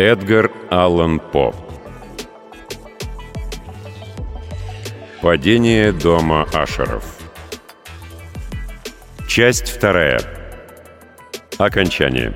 Эдгар Аллан По. Падение дома Ашеров. Часть вторая. Окончание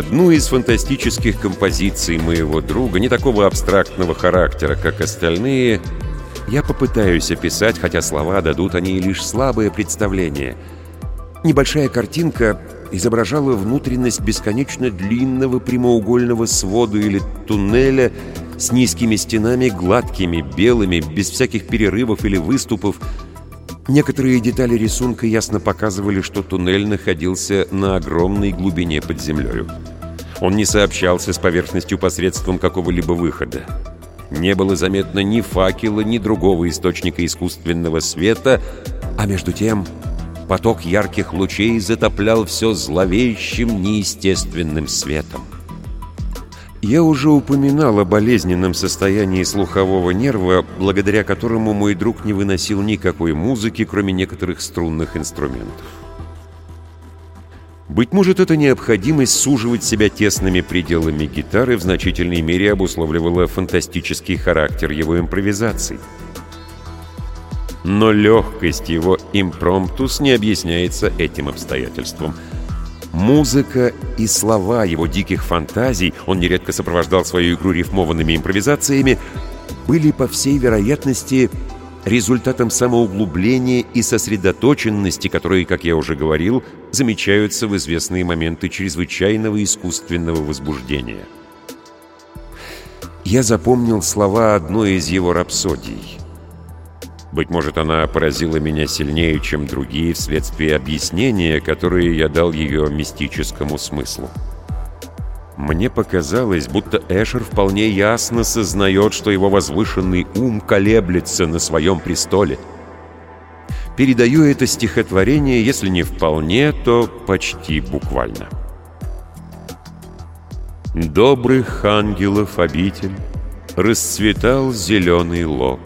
Одну из фантастических композиций моего друга, не такого абстрактного характера, как остальные, я попытаюсь описать, хотя слова дадут они лишь слабое представление. Небольшая картинка изображала внутренность бесконечно длинного прямоугольного свода или туннеля с низкими стенами, гладкими, белыми, без всяких перерывов или выступов. Некоторые детали рисунка ясно показывали, что туннель находился на огромной глубине под землей. Он не сообщался с поверхностью посредством какого-либо выхода. Не было заметно ни факела, ни другого источника искусственного света, а между тем поток ярких лучей затоплял все зловещим, неестественным светом. Я уже упоминал о болезненном состоянии слухового нерва, благодаря которому мой друг не выносил никакой музыки, кроме некоторых струнных инструментов. Быть может, эта необходимость суживать себя тесными пределами гитары в значительной мере обусловливала фантастический характер его импровизаций. Но легкость его импромтус не объясняется этим обстоятельством. Музыка и слова его диких фантазий, он нередко сопровождал свою игру рифмованными импровизациями, были, по всей вероятности, результатом самоуглубления и сосредоточенности, которые, как я уже говорил, замечаются в известные моменты чрезвычайного искусственного возбуждения. Я запомнил слова одной из его рапсодий. Быть может, она поразила меня сильнее, чем другие, вследствие объяснения, которое я дал ее мистическому смыслу. Мне показалось, будто Эшер вполне ясно сознает, что его возвышенный ум колеблется на своем престоле. Передаю это стихотворение, если не вполне, то почти буквально. Добрых ангелов обитель Расцветал зеленый лог.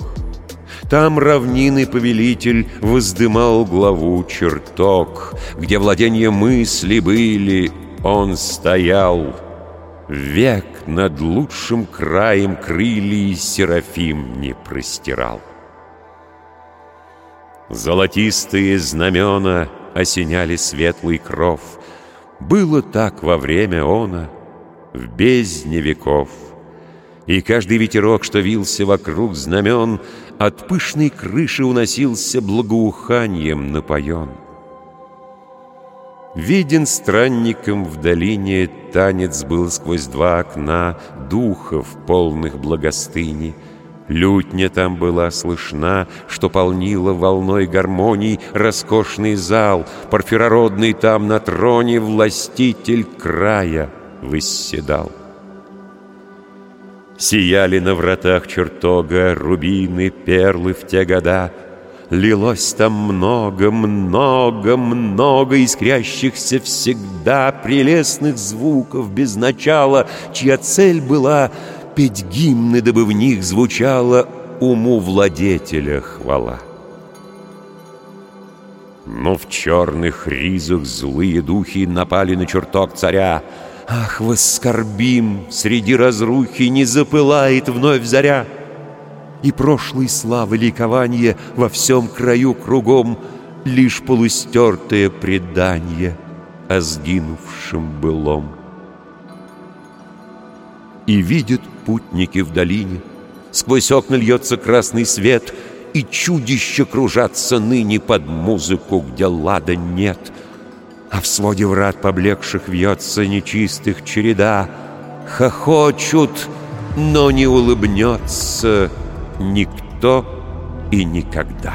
Там равнины повелитель Воздымал главу чертог, Где владения мысли были, Он стоял — Век над лучшим краем крылья Серафим не простирал. Золотистые знамена осеняли светлый кров. Было так во время она, в бездне веков. И каждый ветерок, что вился вокруг знамен, От пышной крыши уносился благоуханием напоен. Виден странником в долине танец был сквозь два окна Духов, полных благостыни. Лютня там была слышна, что полнила волной гармоний Роскошный зал, парфирородный там на троне Властитель края восседал. Сияли на вратах чертога рубины, перлы в те года — Лилось там много, много, много искрящихся всегда прелестных звуков без начала, чья цель была петь гимны, дабы в них звучала уму владетеля хвала. Но в черных ризах злые духи напали на чертог царя. Ах, воскорбим, среди разрухи не запылает вновь заря и прошлой славы ликование во всем краю кругом лишь полустертое предание о сгинувшем былом. И видят путники в долине, сквозь окна льется красный свет, и чудища кружатся ныне под музыку, где лада нет, а в своде врат поблекших вьется нечистых череда, хохочут, но не улыбнется — Никто и никогда.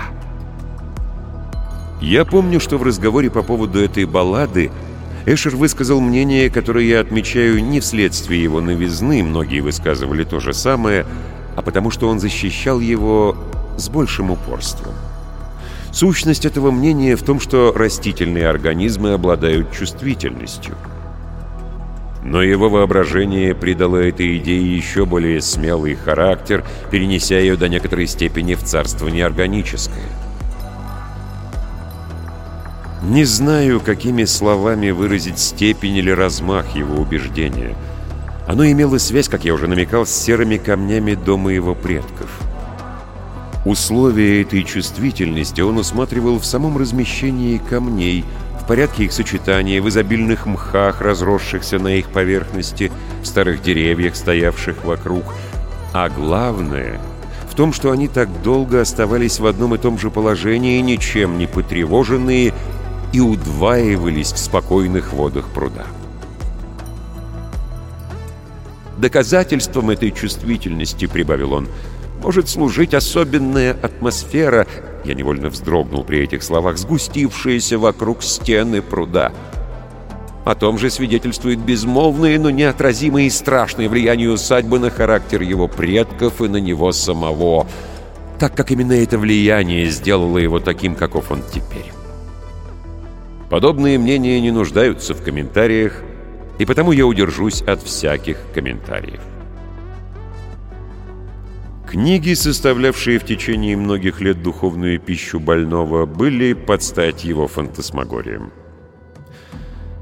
Я помню, что в разговоре по поводу этой баллады Эшер высказал мнение, которое я отмечаю не вследствие его новизны, многие высказывали то же самое, а потому что он защищал его с большим упорством. Сущность этого мнения в том, что растительные организмы обладают чувствительностью. Но его воображение придало этой идее еще более смелый характер, перенеся ее до некоторой степени в царство неорганическое. Не знаю, какими словами выразить степень или размах его убеждения. Оно имело связь, как я уже намекал, с серыми камнями дома его предков. Условия этой чувствительности он усматривал в самом размещении камней, порядке их сочетания, в изобильных мхах, разросшихся на их поверхности, в старых деревьях, стоявших вокруг. А главное — в том, что они так долго оставались в одном и том же положении, ничем не потревоженные, и удваивались в спокойных водах пруда. Доказательством этой чувствительности, прибавил он, может служить особенная атмосфера, я невольно вздрогнул при этих словах, сгустившаяся вокруг стены пруда. О том же свидетельствует безмолвное, но неотразимое и страшное влияние усадьбы на характер его предков и на него самого, так как именно это влияние сделало его таким, каков он теперь. Подобные мнения не нуждаются в комментариях, и потому я удержусь от всяких комментариев. Книги, составлявшие в течение многих лет духовную пищу больного, были под стать его фантасмагориям.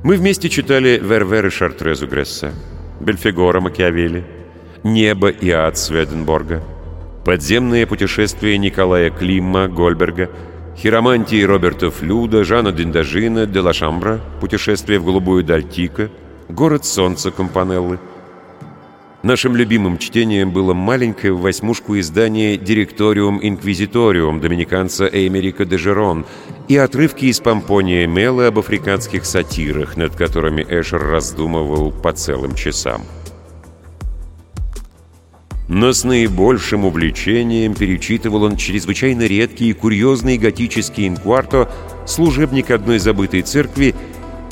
Мы вместе читали Вервер и Шартрезу Гресса, Бельфигора Макиавелли, «Небо и ад» Сведенборга, «Подземное путешествие» Николая Климма Гольберга – Хиромантии Роберта Флюда, Жана Диндажина, де Шамбра, «Путешествие в голубую даль Тика», «Город солнца» Компанеллы. Нашим любимым чтением было маленькое в восьмушку издание «Директориум Инквизиториум» доминиканца Эймерика де Жерон и отрывки из Помпония Мела об африканских сатирах, над которыми Эшер раздумывал по целым часам но с наибольшим увлечением перечитывал он чрезвычайно редкий и курьезный готический инкварто служебник одной забытой церкви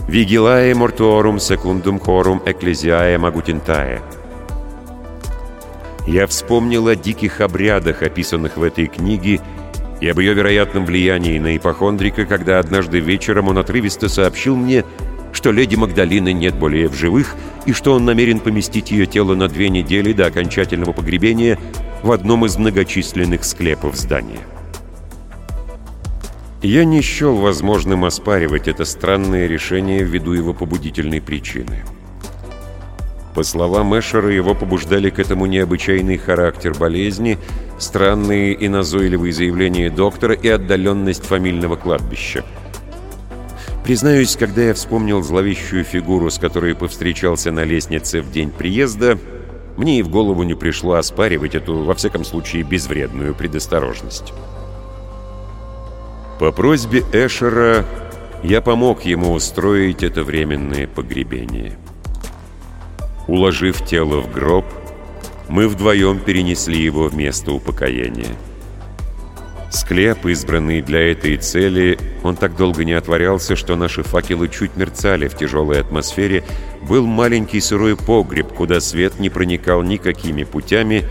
«Vigilаe mortuorum secundum chorum ecclesiae magutentae». Я вспомнил о диких обрядах, описанных в этой книге, и об ее вероятном влиянии на ипохондрика, когда однажды вечером он отрывисто сообщил мне, что леди Магдалины нет более в живых и что он намерен поместить ее тело на две недели до окончательного погребения в одном из многочисленных склепов здания. Я не счел возможным оспаривать это странное решение ввиду его побудительной причины. По словам Эшера, его побуждали к этому необычайный характер болезни, странные и назойливые заявления доктора и отдаленность фамильного кладбища – Признаюсь, когда я вспомнил зловещую фигуру, с которой повстречался на лестнице в день приезда, мне и в голову не пришло оспаривать эту, во всяком случае, безвредную предосторожность. По просьбе Эшера я помог ему устроить это временное погребение. Уложив тело в гроб, мы вдвоем перенесли его в место упокоения. Склеп, избранный для этой цели, он так долго не отворялся, что наши факелы чуть мерцали в тяжелой атмосфере, был маленький сырой погреб, куда свет не проникал никакими путями,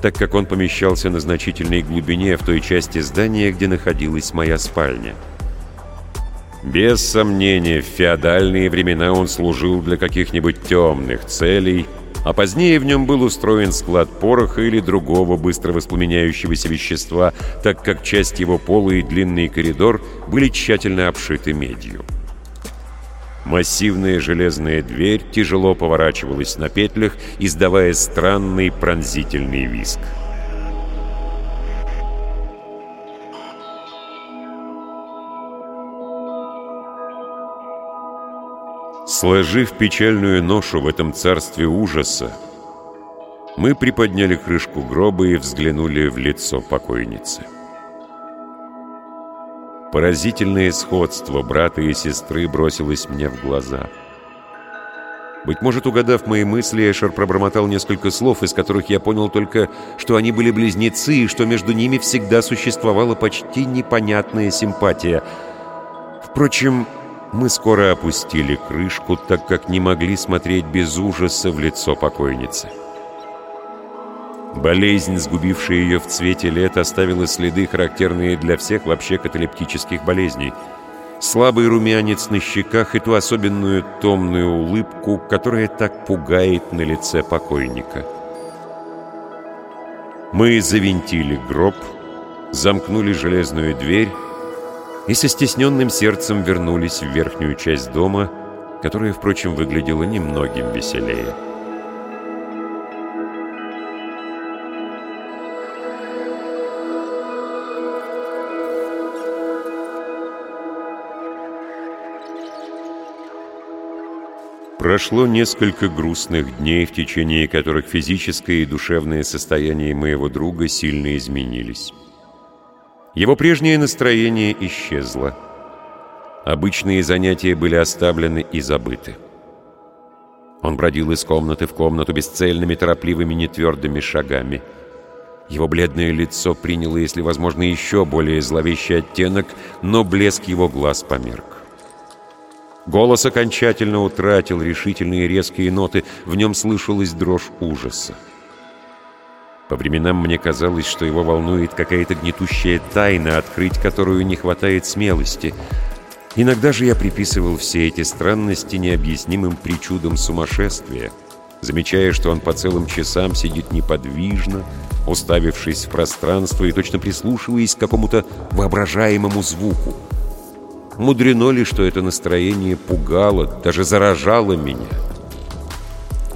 так как он помещался на значительной глубине в той части здания, где находилась моя спальня. Без сомнения, в феодальные времена он служил для каких-нибудь темных целей – а позднее в нем был устроен склад пороха или другого быстро воспламеняющегося вещества, так как часть его пола и длинный коридор были тщательно обшиты медью. Массивная железная дверь тяжело поворачивалась на петлях, издавая странный пронзительный визг. Сложив печальную ношу в этом царстве ужаса, мы приподняли крышку гроба и взглянули в лицо покойницы. Поразительное сходство брата и сестры бросилось мне в глаза. Быть может, угадав мои мысли, Эшер пробормотал несколько слов, из которых я понял только, что они были близнецы, и что между ними всегда существовала почти непонятная симпатия. Впрочем, Мы скоро опустили крышку, так как не могли смотреть без ужаса в лицо покойницы. Болезнь, сгубившая ее в цвете лет, оставила следы, характерные для всех вообще каталептических болезней. Слабый румянец на щеках и ту особенную томную улыбку, которая так пугает на лице покойника. Мы завинтили гроб, замкнули железную дверь и со стесненным сердцем вернулись в верхнюю часть дома, которая, впрочем, выглядела немногим веселее. Прошло несколько грустных дней, в течение которых физическое и душевное состояние моего друга сильно изменились. Его прежнее настроение исчезло. Обычные занятия были оставлены и забыты. Он бродил из комнаты в комнату бесцельными, торопливыми, нетвердыми шагами. Его бледное лицо приняло, если возможно, еще более зловещий оттенок, но блеск его глаз померк. Голос окончательно утратил решительные резкие ноты, в нем слышалась дрожь ужаса. По временам мне казалось, что его волнует какая-то гнетущая тайна, открыть которую не хватает смелости. Иногда же я приписывал все эти странности необъяснимым причудам сумасшествия, замечая, что он по целым часам сидит неподвижно, уставившись в пространство и точно прислушиваясь к какому-то воображаемому звуку. Мудрено ли, что это настроение пугало, даже заражало меня —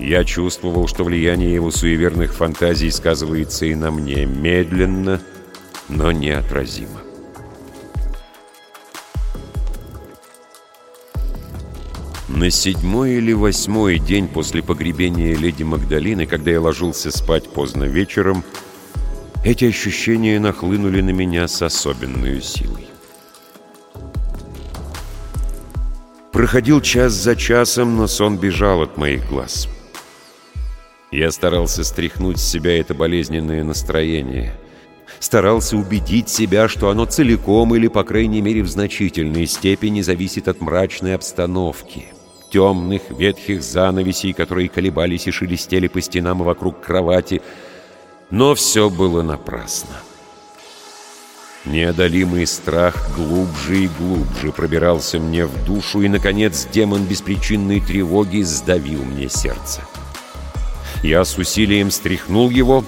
я чувствовал, что влияние его суеверных фантазий сказывается и на мне медленно, но неотразимо. На седьмой или восьмой день после погребения леди Магдалины, когда я ложился спать поздно вечером, эти ощущения нахлынули на меня с особенной силой. Проходил час за часом, но сон бежал от моих глаз. Я старался стряхнуть с себя это болезненное настроение. Старался убедить себя, что оно целиком или, по крайней мере, в значительной степени зависит от мрачной обстановки. Темных, ветхих занавесей, которые колебались и шелестели по стенам и вокруг кровати. Но все было напрасно. Неодолимый страх глубже и глубже пробирался мне в душу, и, наконец, демон беспричинной тревоги сдавил мне сердце. Я с усилием стряхнул его,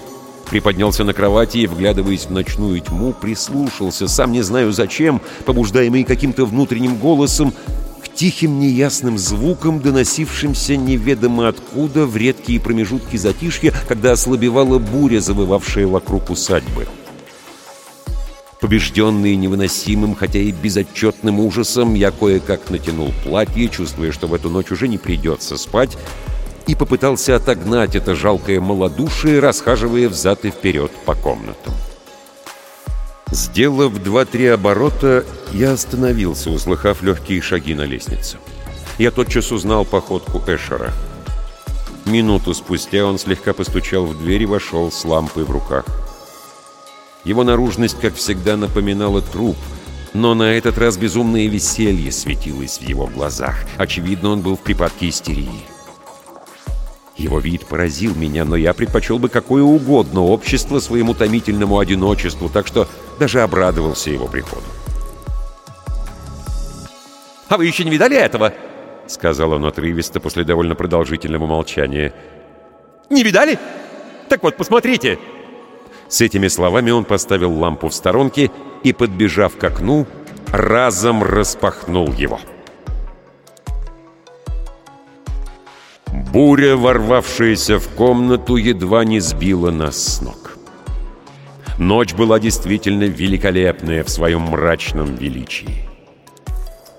приподнялся на кровати и, вглядываясь в ночную тьму, прислушался, сам не знаю зачем, побуждаемый каким-то внутренним голосом, к тихим неясным звукам, доносившимся неведомо откуда в редкие промежутки затишья, когда ослабевала буря, завывавшая вокруг усадьбы. Побежденный невыносимым, хотя и безотчетным ужасом, я кое-как натянул платье, чувствуя, что в эту ночь уже не придется спать, и попытался отогнать это жалкое малодушие, расхаживая взад и вперед по комнатам. Сделав два-три оборота, я остановился, услыхав легкие шаги на лестнице. Я тотчас узнал походку Эшера. Минуту спустя он слегка постучал в дверь и вошел с лампой в руках. Его наружность, как всегда, напоминала труп, но на этот раз безумное веселье светилось в его глазах. Очевидно, он был в припадке истерии. Его вид поразил меня, но я предпочел бы какое угодно общество своему томительному одиночеству, так что даже обрадовался его приходу. «А вы еще не видали этого?» — сказал он отрывисто после довольно продолжительного молчания. «Не видали? Так вот, посмотрите!» С этими словами он поставил лампу в сторонке и, подбежав к окну, разом распахнул его. Буря, ворвавшаяся в комнату, едва не сбила нас с ног. Ночь была действительно великолепная в своем мрачном величии.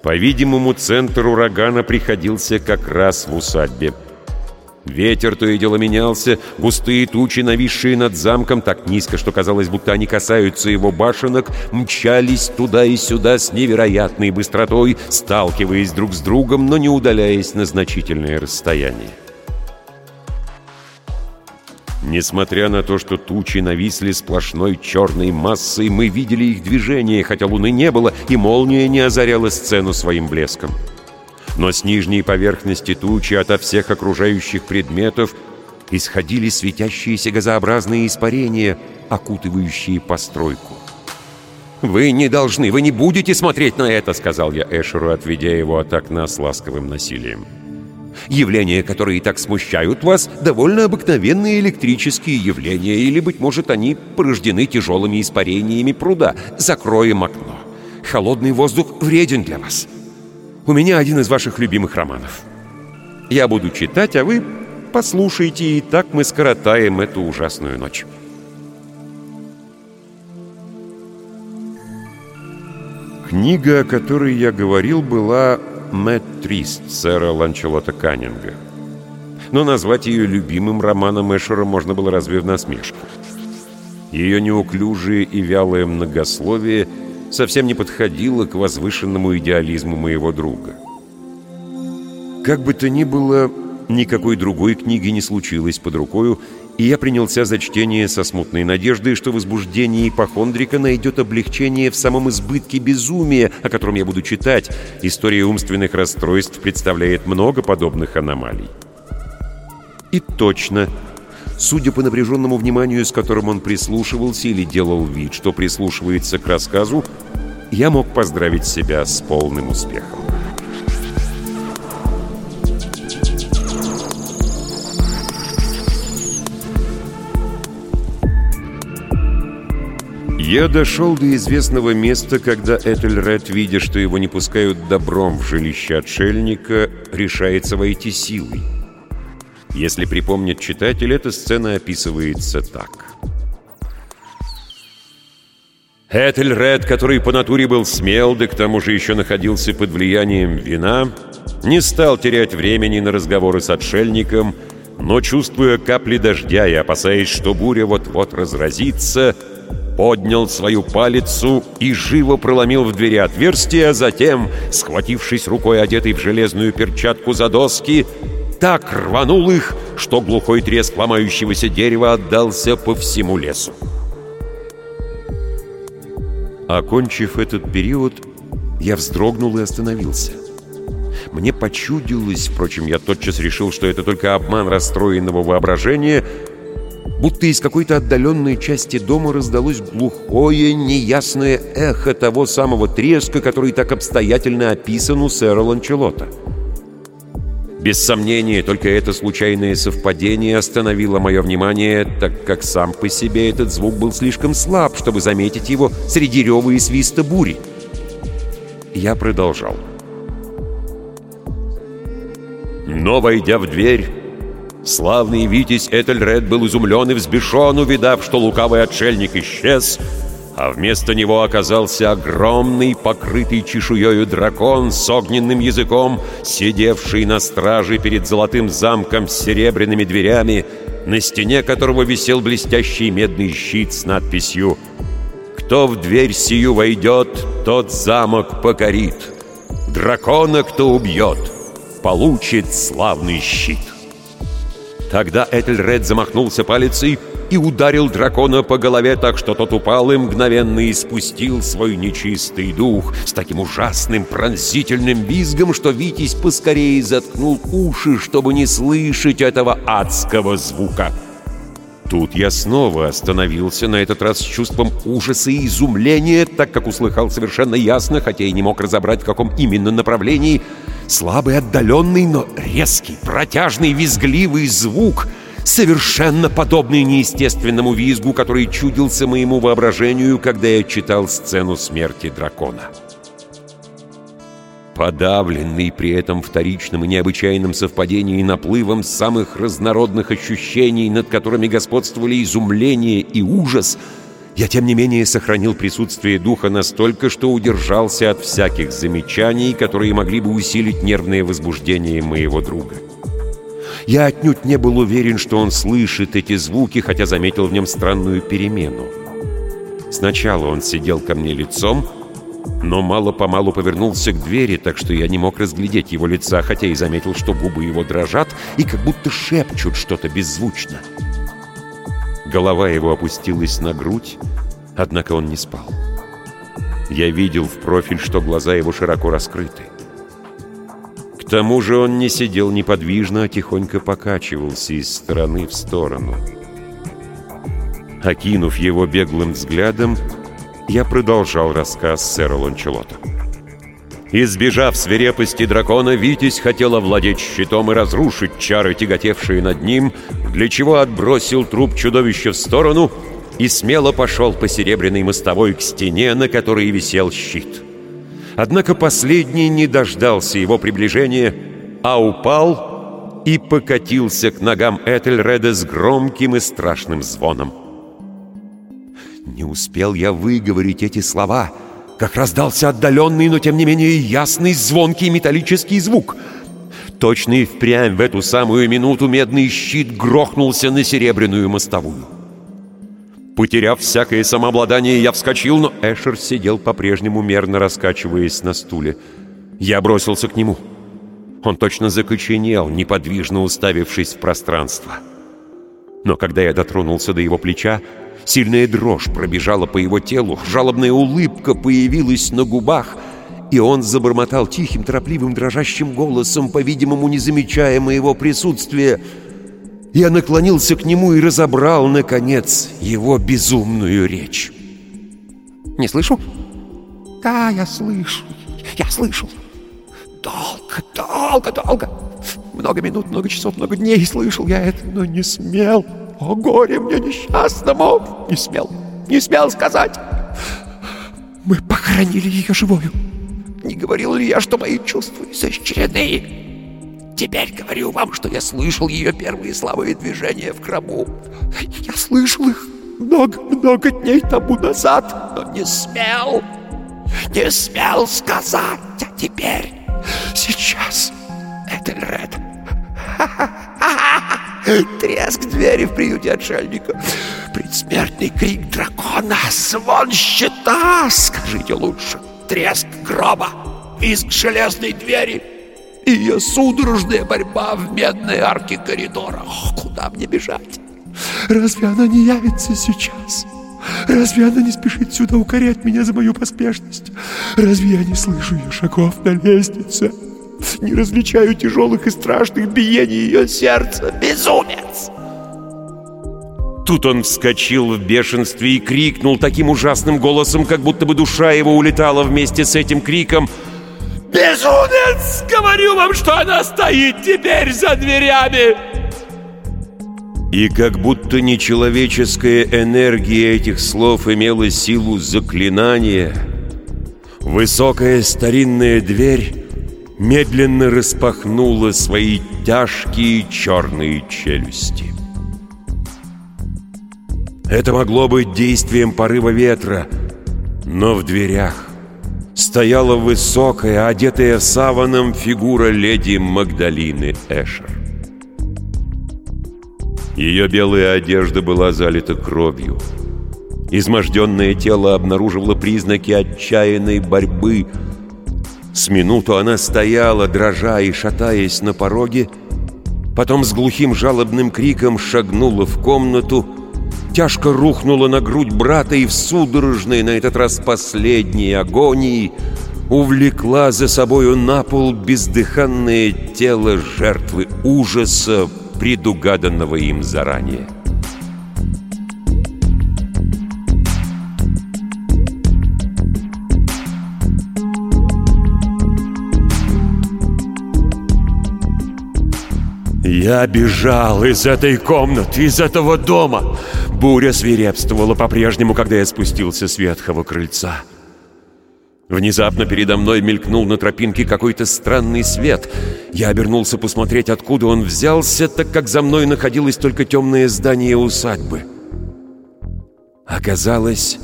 По-видимому, центр урагана приходился как раз в усадьбе. Ветер то и дело менялся, густые тучи, нависшие над замком так низко, что казалось, будто они касаются его башенок, мчались туда и сюда с невероятной быстротой, сталкиваясь друг с другом, но не удаляясь на значительное расстояние. Несмотря на то, что тучи нависли сплошной черной массой, мы видели их движение, хотя луны не было, и молния не озаряла сцену своим блеском. Но с нижней поверхности тучи ото всех окружающих предметов исходили светящиеся газообразные испарения, окутывающие постройку. «Вы не должны, вы не будете смотреть на это!» — сказал я Эшеру, отведя его от окна с ласковым насилием. Явления, которые так смущают вас, довольно обыкновенные электрические явления, или, быть может, они порождены тяжелыми испарениями пруда. Закроем окно. Холодный воздух вреден для вас. У меня один из ваших любимых романов. Я буду читать, а вы послушайте, и так мы скоротаем эту ужасную ночь. Книга, о которой я говорил, была Мэтт Трист сэра Ланчелота Каннинга. Но назвать ее любимым романом Эшера можно было разве в насмешку. Ее неуклюжее и вялое многословие совсем не подходило к возвышенному идеализму моего друга. Как бы то ни было, никакой другой книги не случилось под рукою, и я принялся за чтение со смутной надеждой, что возбуждение ипохондрика найдет облегчение в самом избытке безумия, о котором я буду читать. История умственных расстройств представляет много подобных аномалий. И точно, судя по напряженному вниманию, с которым он прислушивался или делал вид, что прислушивается к рассказу, я мог поздравить себя с полным успехом. Я дошел до известного места, когда Этельред, видя, что его не пускают добром в жилище отшельника, решается войти силой. Если припомнит читатель, эта сцена описывается так. Этельред, который по натуре был смел, да к тому же еще находился под влиянием вина, не стал терять времени на разговоры с отшельником, но, чувствуя капли дождя и опасаясь, что буря вот-вот разразится, поднял свою палицу и живо проломил в двери отверстие, а затем, схватившись рукой, одетой в железную перчатку за доски, так рванул их, что глухой треск ломающегося дерева отдался по всему лесу. Окончив этот период, я вздрогнул и остановился. Мне почудилось, впрочем, я тотчас решил, что это только обман расстроенного воображения — будто из какой-то отдаленной части дома раздалось глухое, неясное эхо того самого треска, который так обстоятельно описан у сэра Ланчелота. Без сомнения, только это случайное совпадение остановило мое внимание, так как сам по себе этот звук был слишком слаб, чтобы заметить его среди рева и свиста бури. Я продолжал. Но, войдя в дверь, Славный Витязь Этельред был изумлен и взбешен, увидав, что лукавый отшельник исчез, а вместо него оказался огромный, покрытый чешуею дракон с огненным языком, сидевший на страже перед золотым замком с серебряными дверями, на стене которого висел блестящий медный щит с надписью «Кто в дверь сию войдет, тот замок покорит. Дракона, кто убьет, получит славный щит». Тогда Этельред замахнулся палицей и ударил дракона по голове так, что тот упал и мгновенно испустил свой нечистый дух с таким ужасным пронзительным визгом, что Витязь поскорее заткнул уши, чтобы не слышать этого адского звука. Тут я снова остановился, на этот раз с чувством ужаса и изумления, так как услыхал совершенно ясно, хотя и не мог разобрать, в каком именно направлении, слабый, отдаленный, но резкий, протяжный, визгливый звук, совершенно подобный неестественному визгу, который чудился моему воображению, когда я читал сцену смерти дракона. Подавленный при этом вторичным и необычайным совпадении наплывом самых разнородных ощущений, над которыми господствовали изумление и ужас, я, тем не менее, сохранил присутствие духа настолько, что удержался от всяких замечаний, которые могли бы усилить нервное возбуждение моего друга. Я отнюдь не был уверен, что он слышит эти звуки, хотя заметил в нем странную перемену. Сначала он сидел ко мне лицом, но мало-помалу повернулся к двери, так что я не мог разглядеть его лица, хотя и заметил, что губы его дрожат и как будто шепчут что-то беззвучно. Голова его опустилась на грудь, однако он не спал. Я видел в профиль, что глаза его широко раскрыты. Тому же он не сидел неподвижно, а тихонько покачивался из стороны в сторону. Окинув его беглым взглядом, я продолжал рассказ сэра Ланчелота. Избежав свирепости дракона, Витязь хотел овладеть щитом и разрушить чары, тяготевшие над ним, для чего отбросил труп чудовища в сторону и смело пошел по серебряной мостовой к стене, на которой висел щит. Однако последний не дождался его приближения, а упал и покатился к ногам Этельреда с громким и страшным звоном. Не успел я выговорить эти слова — как раздался отдаленный, но тем не менее ясный, звонкий металлический звук. Точно и впрямь в эту самую минуту медный щит грохнулся на серебряную мостовую. Потеряв всякое самообладание, я вскочил, но Эшер сидел по-прежнему мерно раскачиваясь на стуле. Я бросился к нему. Он точно закоченел, неподвижно уставившись в пространство. Но когда я дотронулся до его плеча, Сильная дрожь пробежала по его телу, жалобная улыбка появилась на губах, и он забормотал тихим, торопливым, дрожащим голосом, по-видимому, не замечая моего присутствия. Я наклонился к нему и разобрал, наконец, его безумную речь. «Не слышу?» «Да, я слышу. Я слышал. Долго, долго, долго. Много минут, много часов, много дней слышал я это, но не смел». О, горе мне несчастному! Не смел, не смел сказать. Мы похоронили ее живую. Не говорил ли я, что мои чувства изощрены? Теперь говорю вам, что я слышал ее первые слабые движения в гробу. Я слышал их много-много дней тому назад, но не смел, не смел сказать. А теперь, сейчас, Этельред, Треск двери в приюте отшельника. Предсмертный крик дракона. Звон щита. Скажите лучше. Треск гроба. Визг железной двери. И ее судорожная борьба в медной арке коридора. Куда мне бежать? Разве она не явится сейчас? Разве она не спешит сюда укорять меня за мою поспешность? Разве я не слышу ее шагов на лестнице? Не различаю тяжелых и страшных биений ее сердца. Безумец! Тут он вскочил в бешенстве и крикнул таким ужасным голосом, как будто бы душа его улетала вместе с этим криком. «Безумец! Говорю вам, что она стоит теперь за дверями!» И как будто нечеловеческая энергия этих слов имела силу заклинания, высокая старинная дверь медленно распахнула свои тяжкие черные челюсти. Это могло быть действием порыва ветра, но в дверях стояла высокая, одетая саваном фигура леди Магдалины Эшер. Ее белая одежда была залита кровью. Изможденное тело обнаруживало признаки отчаянной борьбы – с минуту она стояла, дрожа и шатаясь на пороге, потом с глухим жалобным криком шагнула в комнату, тяжко рухнула на грудь брата и в судорожной, на этот раз последней агонии, увлекла за собою на пол бездыханное тело жертвы ужаса, предугаданного им заранее. Я бежал из этой комнаты, из этого дома. Буря свирепствовала по-прежнему, когда я спустился с ветхого крыльца. Внезапно передо мной мелькнул на тропинке какой-то странный свет. Я обернулся посмотреть, откуда он взялся, так как за мной находилось только темное здание усадьбы. Оказалось,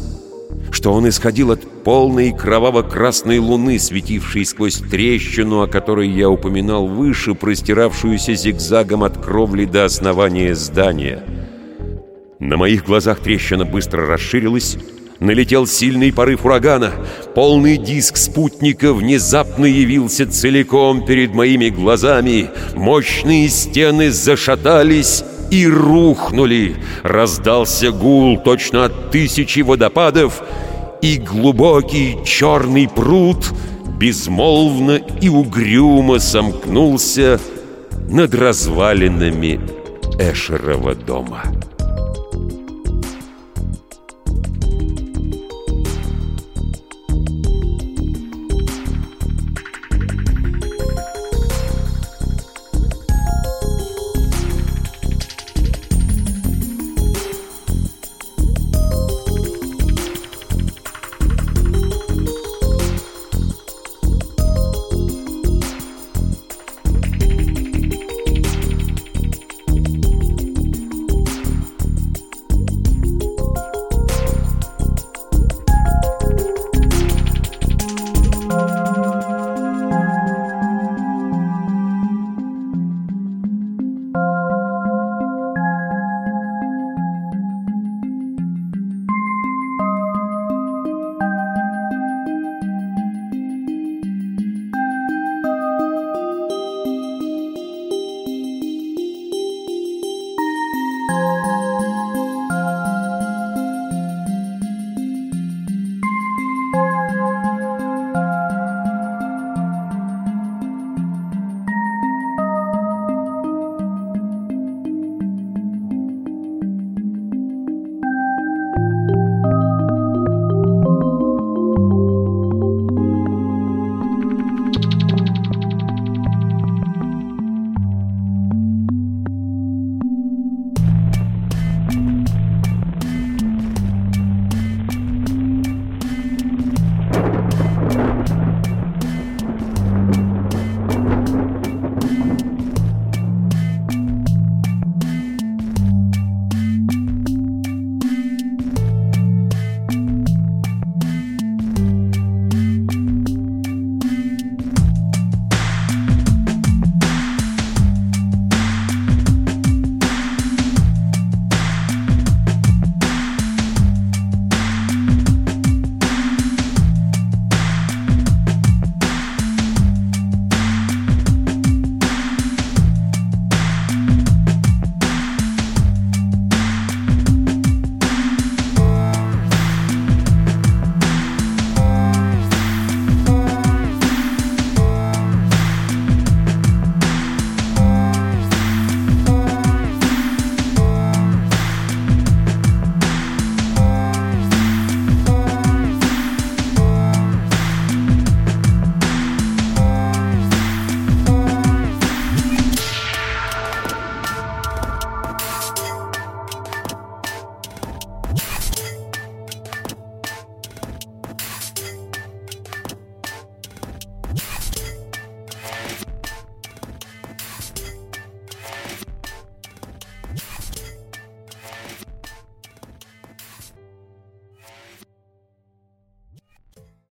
что он исходил от полной кроваво-красной луны, светившей сквозь трещину, о которой я упоминал выше, простиравшуюся зигзагом от кровли до основания здания. На моих глазах трещина быстро расширилась, налетел сильный порыв урагана. Полный диск спутника внезапно явился целиком перед моими глазами. Мощные стены зашатались и рухнули. Раздался гул точно от тысячи водопадов, и глубокий черный пруд безмолвно и угрюмо сомкнулся над развалинами Эшерова дома.